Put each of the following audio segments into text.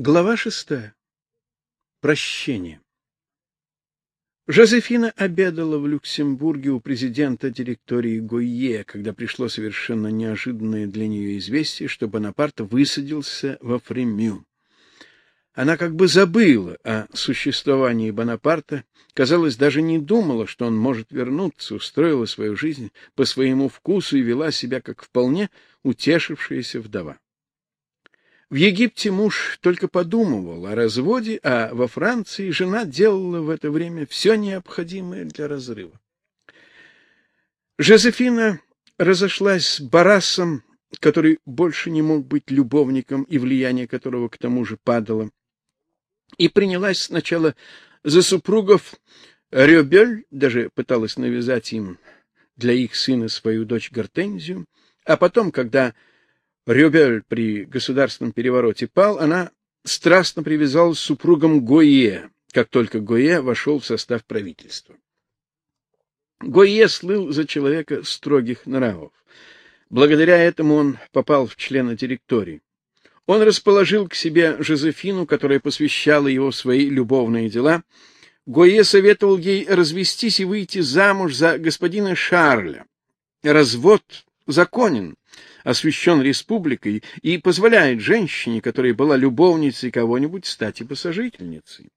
Глава шестая. Прощение. Жозефина обедала в Люксембурге у президента директории Гойе, когда пришло совершенно неожиданное для нее известие, что Бонапарт высадился во Фремю. Она как бы забыла о существовании Бонапарта, казалось, даже не думала, что он может вернуться, устроила свою жизнь по своему вкусу и вела себя как вполне утешившаяся вдова. В Египте муж только подумывал о разводе, а во Франции жена делала в это время все необходимое для разрыва. Жозефина разошлась с Барасом, который больше не мог быть любовником и влияние которого к тому же падало, и принялась сначала за супругов Рёбель, даже пыталась навязать им для их сына свою дочь Гортензию, а потом, когда Рюбель при государственном перевороте пал, она страстно привязалась с супругом Гойе, как только Гойе вошел в состав правительства. Гойе слыл за человека строгих нравов. Благодаря этому он попал в члены директории. Он расположил к себе Жозефину, которая посвящала его свои любовные дела. Гойе советовал ей развестись и выйти замуж за господина Шарля. Развод законен, освящен республикой и позволяет женщине, которая была любовницей кого-нибудь, стать и посажительницей.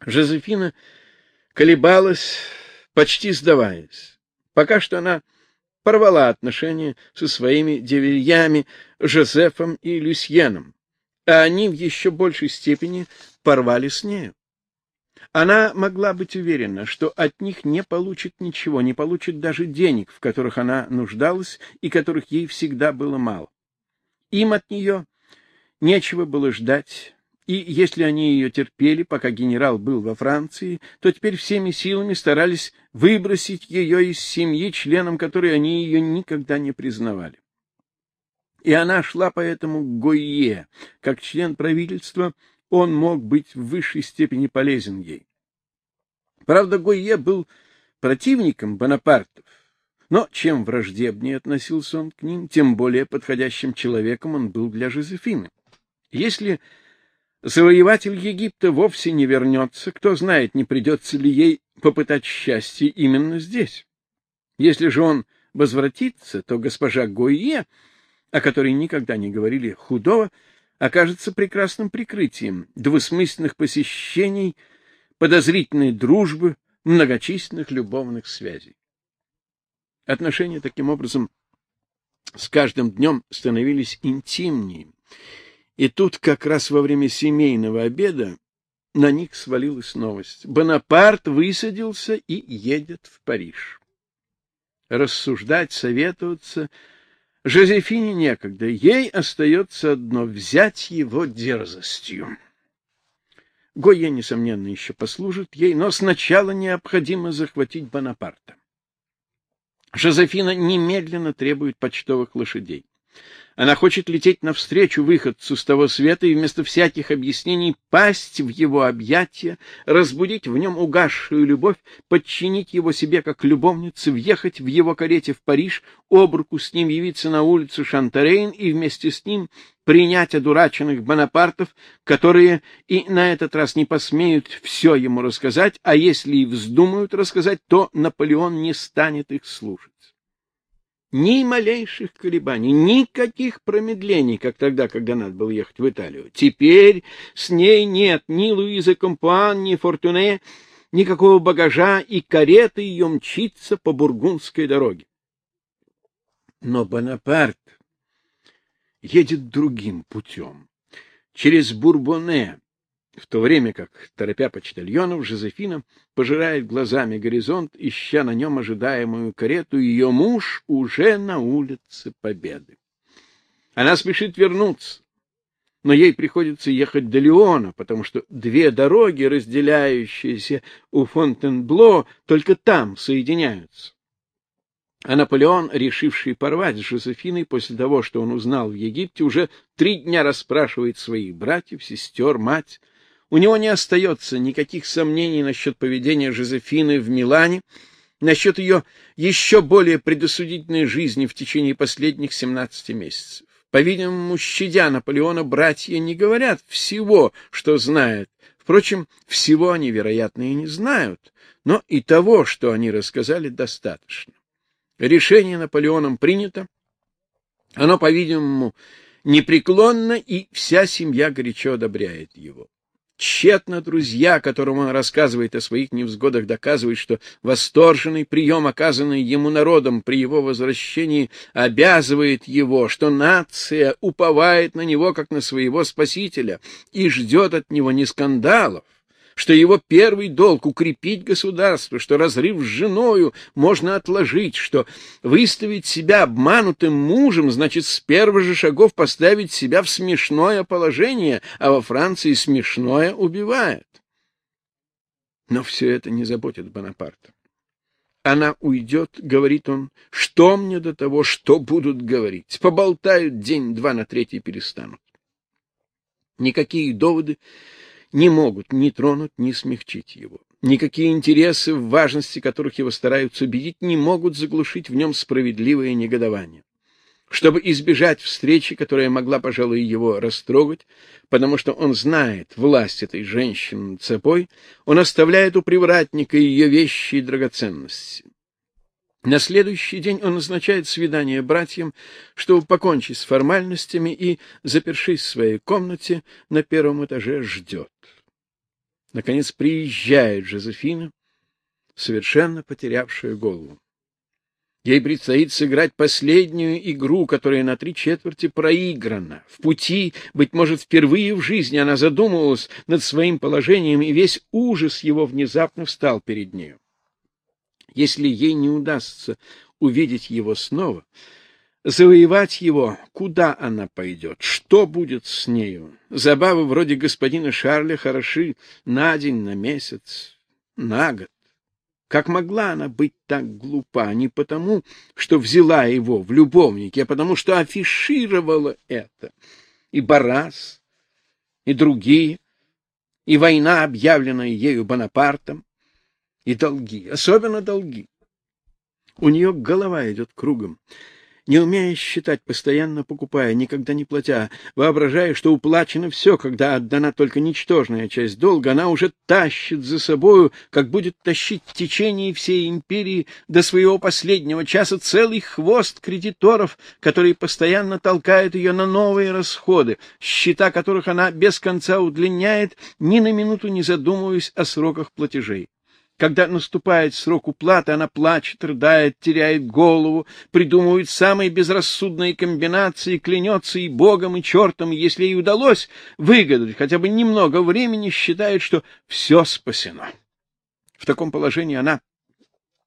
Жозефина колебалась, почти сдаваясь. Пока что она порвала отношения со своими деверьями Жозефом и Люсьеном, а они в еще большей степени порвали с нею. Она могла быть уверена, что от них не получит ничего, не получит даже денег, в которых она нуждалась и которых ей всегда было мало. Им от нее нечего было ждать, и если они ее терпели, пока генерал был во Франции, то теперь всеми силами старались выбросить ее из семьи, членом которой они ее никогда не признавали. И она шла поэтому к Гойе, как член правительства, он мог быть в высшей степени полезен ей. Правда, Гойе был противником Бонапартов, но чем враждебнее относился он к ним, тем более подходящим человеком он был для Жозефины. Если завоеватель Египта вовсе не вернется, кто знает, не придется ли ей попытать счастье именно здесь. Если же он возвратится, то госпожа Гойе, о которой никогда не говорили худого, окажется прекрасным прикрытием двусмысленных посещений, подозрительной дружбы, многочисленных любовных связей. Отношения таким образом с каждым днем становились интимнее. И тут как раз во время семейного обеда на них свалилась новость. Бонапарт высадился и едет в Париж. Рассуждать, советоваться Жозефине некогда, ей остается одно — взять его дерзостью. Гойя, несомненно, еще послужит ей, но сначала необходимо захватить Бонапарта. Жозефина немедленно требует почтовых лошадей. Она хочет лететь навстречу выходцу с того света и вместо всяких объяснений пасть в его объятия, разбудить в нем угасшую любовь, подчинить его себе как любовнице, въехать в его карете в Париж, об руку с ним явиться на улицу Шантарейн и вместе с ним принять одураченных Бонапартов, которые и на этот раз не посмеют все ему рассказать, а если и вздумают рассказать, то Наполеон не станет их слушать. Ни малейших колебаний, никаких промедлений, как тогда, когда надо было ехать в Италию. Теперь с ней нет ни Луизы Компуан, ни Фортуне, никакого багажа, и карета ее мчится по бургундской дороге. Но Бонапарт едет другим путем, через Бурбоне, в то время как, торопя почтальонов, Жозефина пожирает глазами горизонт, ища на нем ожидаемую карету, ее муж уже на улице Победы. Она спешит вернуться, но ей приходится ехать до Леона, потому что две дороги, разделяющиеся у Фонтенбло, только там соединяются. А Наполеон, решивший порвать с Жозефиной после того, что он узнал в Египте, уже три дня расспрашивает своих братьев, сестер, мать, у него не остается никаких сомнений насчет поведения Жозефины в Милане, насчет ее еще более предосудительной жизни в течение последних 17 месяцев. По-видимому, щадя Наполеона, братья не говорят всего, что знают. Впрочем, всего они, вероятно, и не знают, но и того, что они рассказали, достаточно. Решение Наполеоном принято. Оно, по-видимому, непреклонно, и вся семья горячо одобряет его. Тщетно друзья, которым он рассказывает о своих невзгодах, доказывают, что восторженный прием, оказанный ему народом при его возвращении, обязывает его, что нация уповает на него, как на своего спасителя, и ждет от него не скандалов, что его первый долг — укрепить государство, что разрыв с женою можно отложить, что выставить себя обманутым мужем значит с первых же шагов поставить себя в смешное положение, а во Франции смешное убивает. Но все это не заботит Бонапарта. Она уйдет, говорит он, что мне до того, что будут говорить. Поболтают день-два, на третий перестанут. Никакие доводы не могут ни тронуть, ни смягчить его. Никакие интересы, в важности которых его стараются убедить, не могут заглушить в нем справедливое негодование. Чтобы избежать встречи, которая могла, пожалуй, его растрогать, потому что он знает власть этой женщины собой, он оставляет у привратника ее вещи и драгоценности. На следующий день он назначает свидание братьям, чтобы покончить с формальностями и, запершись в своей комнате на первом этаже, ждет. Наконец приезжает Жозефина, совершенно потерявшая голову. Ей предстоит сыграть последнюю игру, которая на три четверти проиграна. В пути, быть может, впервые в жизни она задумывалась над своим положением, и весь ужас его внезапно встал перед нею. Если ей не удастся увидеть его снова, завоевать его, куда она пойдет, что будет с нею. Забавы вроде господина Шарля хороши на день, на месяц, на год. Как могла она быть так глупа? Не потому, что взяла его в любовники, а потому, что афишировала это. И Барас, и другие, и война, объявленная ею Бонапартом, и долги, особенно долги. У нее голова идет кругом. Не умея считать, постоянно покупая, никогда не платя, воображая, что уплачено все, когда отдана только ничтожная часть долга, она уже тащит за собою, как будет тащить в течение всей империи до своего последнего часа целый хвост кредиторов, которые постоянно толкают ее на новые расходы, счета которых она без конца удлиняет, ни на минуту не задумываясь о сроках платежей. Когда наступает срок уплаты, она плачет, рыдает, теряет голову, придумывает самые безрассудные комбинации, клянется и Богом, и чертом, если ей удалось выгадать хотя бы немного времени, считает, что все спасено. В таком положении она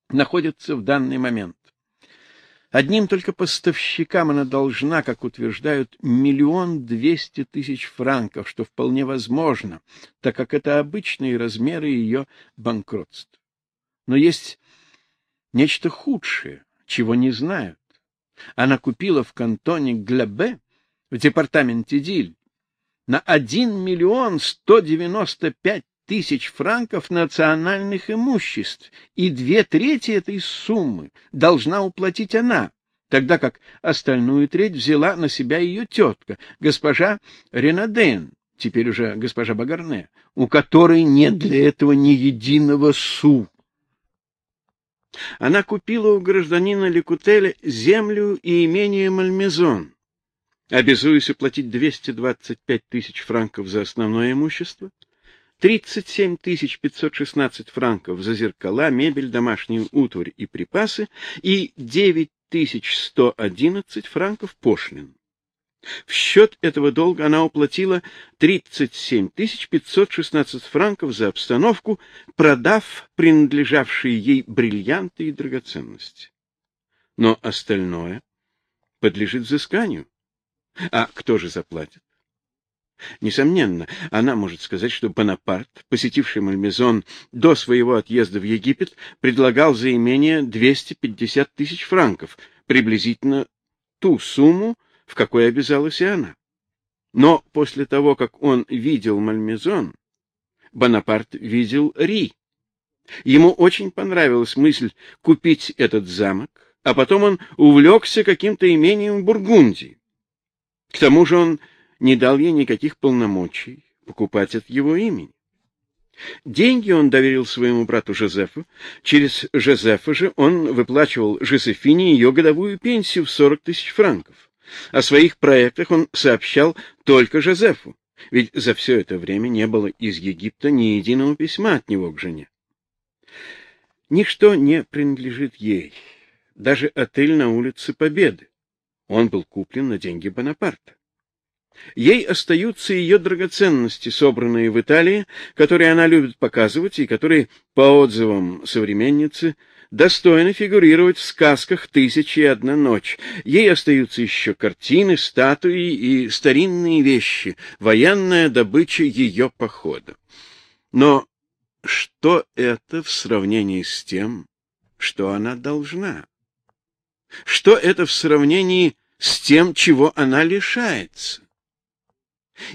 находится в данный момент. Одним только поставщикам она должна, как утверждают, миллион двести тысяч франков, что вполне возможно, так как это обычные размеры ее банкротства. Но есть нечто худшее, чего не знают. Она купила в кантоне Глебе, в департаменте Диль, на один миллион сто девяносто пять тысяч франков национальных имуществ, и две трети этой суммы должна уплатить она, тогда как остальную треть взяла на себя ее тетка, госпожа Ренаден, теперь уже госпожа Багарне, у которой нет для этого ни единого су. Она купила у гражданина Лекутеля землю и имение Мальмезон, обязуясь уплатить 225 тысяч франков за основное имущество, 37 516 франков за зеркала, мебель, домашнюю утварь и припасы и 9111 франков пошлин. В счет этого долга она уплатила 37 516 франков за обстановку, продав принадлежавшие ей бриллианты и драгоценности. Но остальное подлежит взысканию. А кто же заплатит? Несомненно, она может сказать, что Бонапарт, посетивший Мальмезон до своего отъезда в Египет, предлагал за имение 250 тысяч франков, приблизительно ту сумму, в какой обязалась и она. Но после того, как он видел Мальмезон, Бонапарт видел Ри. Ему очень понравилась мысль купить этот замок, а потом он увлекся каким-то имением в Бургундии. К тому же он не дал ей никаких полномочий покупать от его имени. Деньги он доверил своему брату Жозефу. Через Жозефа же он выплачивал Жозефине ее годовую пенсию в 40 тысяч франков. О своих проектах он сообщал только Жозефу, ведь за все это время не было из Египта ни единого письма от него к жене. Ничто не принадлежит ей, даже отель на улице Победы. Он был куплен на деньги Бонапарта. Ей остаются ее драгоценности, собранные в Италии, которые она любит показывать и которые, по отзывам современницы, достойно фигурировать в сказках «Тысячи и одна ночь». Ей остаются еще картины, статуи и старинные вещи, военная добыча ее похода. Но что это в сравнении с тем, что она должна? Что это в сравнении с тем, чего она лишается?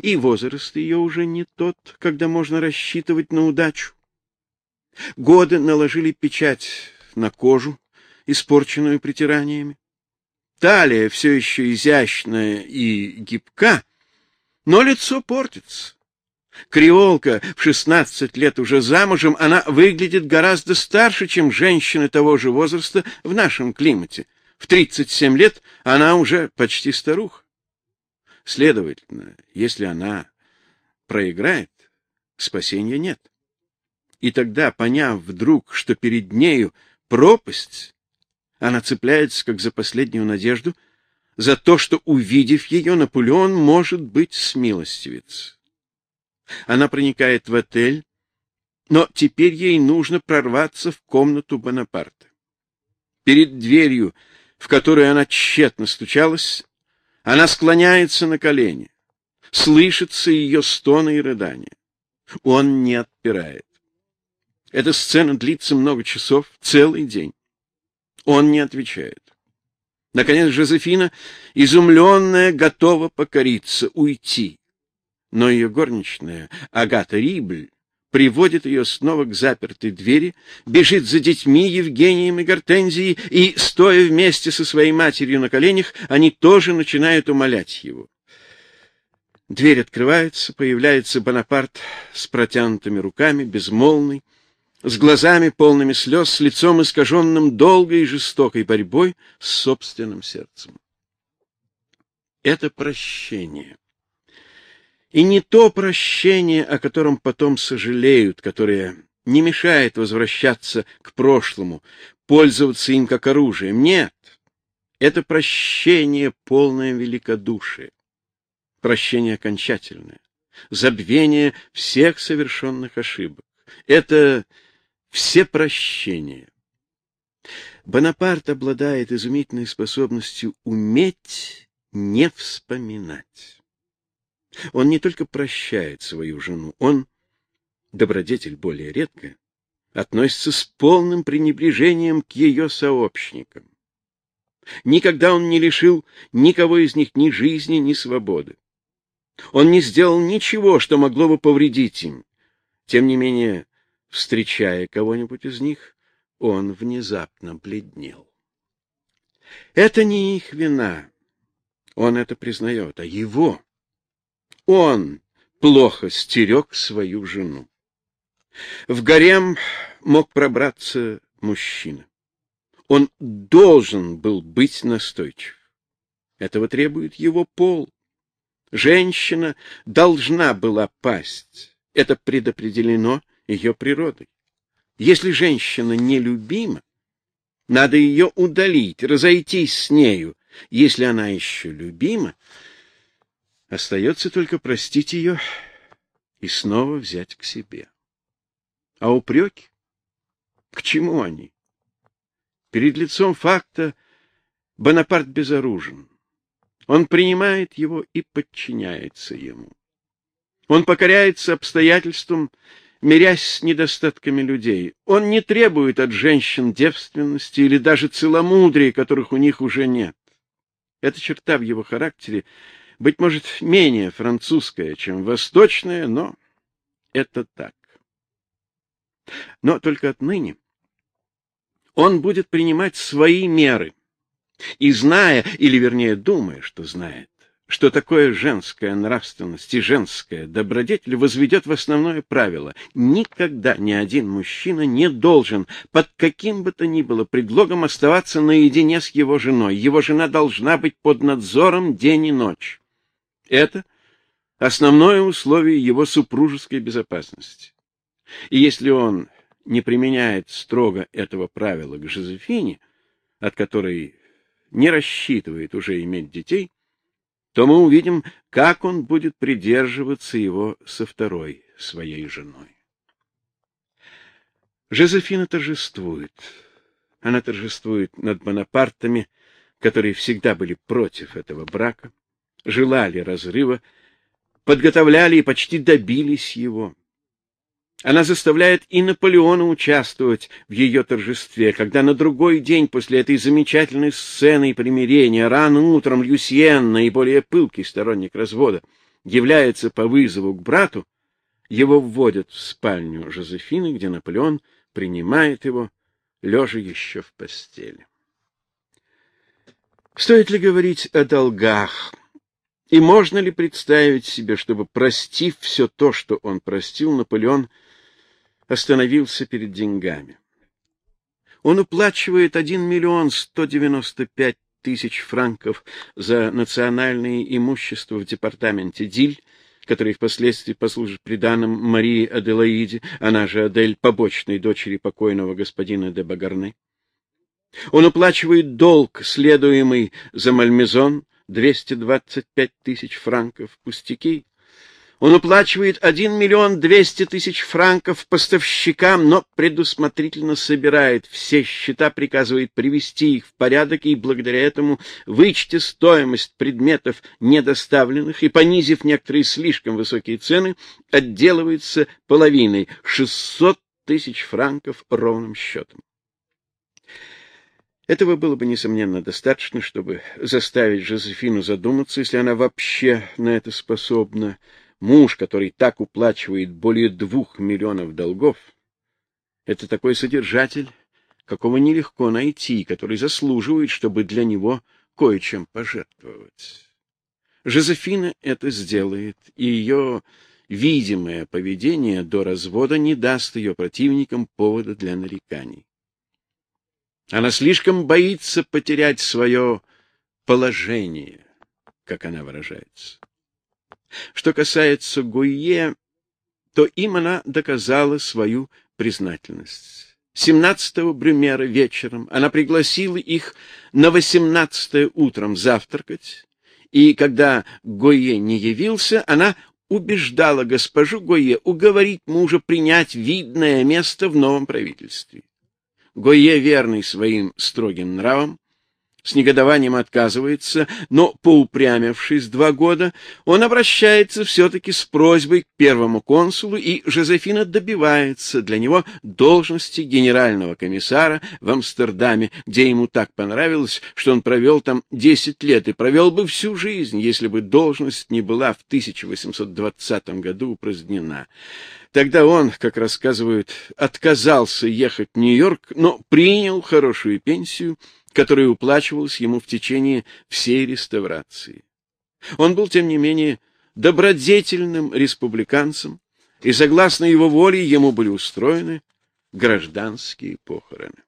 И возраст ее уже не тот, когда можно рассчитывать на удачу. Годы наложили печать на кожу, испорченную притираниями. Талия все еще изящная и гибка, но лицо портится. Креолка в шестнадцать лет уже замужем, она выглядит гораздо старше, чем женщины того же возраста в нашем климате. В тридцать семь лет она уже почти старуха. Следовательно, если она проиграет, спасения нет. И тогда, поняв вдруг, что перед нею пропасть, она цепляется, как за последнюю надежду, за то, что, увидев ее, Наполеон, может быть, смилостивец. Она проникает в отель, но теперь ей нужно прорваться в комнату Бонапарта. Перед дверью, в которую она тщетно стучалась, она склоняется на колени. Слышится ее стоны и рыдания. Он не отпирает. Эта сцена длится много часов, целый день. Он не отвечает. Наконец Жозефина, изумленная, готова покориться, уйти. Но ее горничная, Агата Рибль, приводит ее снова к запертой двери, бежит за детьми Евгением и Гортензией, и, стоя вместе со своей матерью на коленях, они тоже начинают умолять его. Дверь открывается, появляется Бонапарт с протянутыми руками, безмолвный, с глазами полными слез, с лицом искаженным долгой и жестокой борьбой с собственным сердцем. Это прощение. И не то прощение, о котором потом сожалеют, которое не мешает возвращаться к прошлому, пользоваться им как оружием. Нет, это прощение полное великодушие, прощение окончательное, забвение всех совершенных ошибок. Это все прощения. Бонапарт обладает изумительной способностью уметь не вспоминать. Он не только прощает свою жену, он, добродетель более редко, относится с полным пренебрежением к ее сообщникам. Никогда он не лишил никого из них ни жизни, ни свободы. Он не сделал ничего, что могло бы повредить им. Тем не менее, встречая кого-нибудь из них, он внезапно бледнел. Это не их вина, он это признает, а его. Он плохо стерег свою жену. В гарем мог пробраться мужчина. Он должен был быть настойчив. Этого требует его пол. Женщина должна была пасть. Это предопределено ее природой. Если женщина нелюбима, надо ее удалить, разойтись с нею. Если она еще любима, Остается только простить ее и снова взять к себе. А упреки? К чему они? Перед лицом факта Бонапарт безоружен. Он принимает его и подчиняется ему. Он покоряется обстоятельствам, мирясь с недостатками людей. Он не требует от женщин девственности или даже целомудрия, которых у них уже нет. Эта черта в его характере быть может, менее французская, чем восточная, но это так. Но только отныне он будет принимать свои меры. И зная, или вернее думая, что знает, что такое женская нравственность и женская добродетель возведет в основное правило. Никогда ни один мужчина не должен под каким бы то ни было предлогом оставаться наедине с его женой. Его жена должна быть под надзором день и ночь. Это основное условие его супружеской безопасности. И если он не применяет строго этого правила к Жозефине, от которой не рассчитывает уже иметь детей, то мы увидим, как он будет придерживаться его со второй своей женой. Жозефина торжествует. Она торжествует над Бонапартами, которые всегда были против этого брака, желали разрыва, подготовляли и почти добились его. Она заставляет и Наполеона участвовать в ее торжестве, когда на другой день после этой замечательной сцены примирения рано утром Люсьен, наиболее пылкий сторонник развода, является по вызову к брату, его вводят в спальню Жозефины, где Наполеон принимает его, лежа еще в постели. Стоит ли говорить о долгах? И можно ли представить себе, чтобы, простив все то, что он простил, Наполеон остановился перед деньгами. Он уплачивает 1 миллион 195 тысяч франков за национальное имущество в департаменте Диль, который впоследствии послужит приданым Марии Аделаиде, она же Адель, побочной дочери покойного господина де Багарне. Он уплачивает долг, следуемый за Мальмезон, 225 тысяч франков, пустяки, он уплачивает 1 миллион 200 тысяч франков поставщикам, но предусмотрительно собирает все счета, приказывает привести их в порядок и благодаря этому, вычтя стоимость предметов недоставленных и понизив некоторые слишком высокие цены, отделывается половиной 600 тысяч франков ровным счетом. Этого было бы, несомненно, достаточно, чтобы заставить Жозефину задуматься, если она вообще на это способна, Муж, который так уплачивает более двух миллионов долгов, это такой содержатель, какого нелегко найти, который заслуживает, чтобы для него кое-чем пожертвовать. Жозефина это сделает, и ее видимое поведение до развода не даст ее противникам повода для нареканий. Она слишком боится потерять свое положение, как она выражается. Что касается Гуйе, то им она доказала свою признательность. 17-го Брюмера вечером она пригласила их на 18-е утром завтракать, и когда Гойе не явился, она убеждала госпожу Гойе уговорить мужа принять видное место в новом правительстве. Гойе, верный своим строгим нравам, с негодованием отказывается, но, поупрямившись два года, он обращается все-таки с просьбой к первому консулу, и Жозефина добивается для него должности генерального комиссара в Амстердаме, где ему так понравилось, что он провел там десять лет и провел бы всю жизнь, если бы должность не была в 1820 году упразднена. Тогда он, как рассказывают, отказался ехать в Нью-Йорк, но принял хорошую пенсию которая уплачивалась ему в течение всей реставрации. Он был, тем не менее, добродетельным республиканцем, и, согласно его воле, ему были устроены гражданские похороны.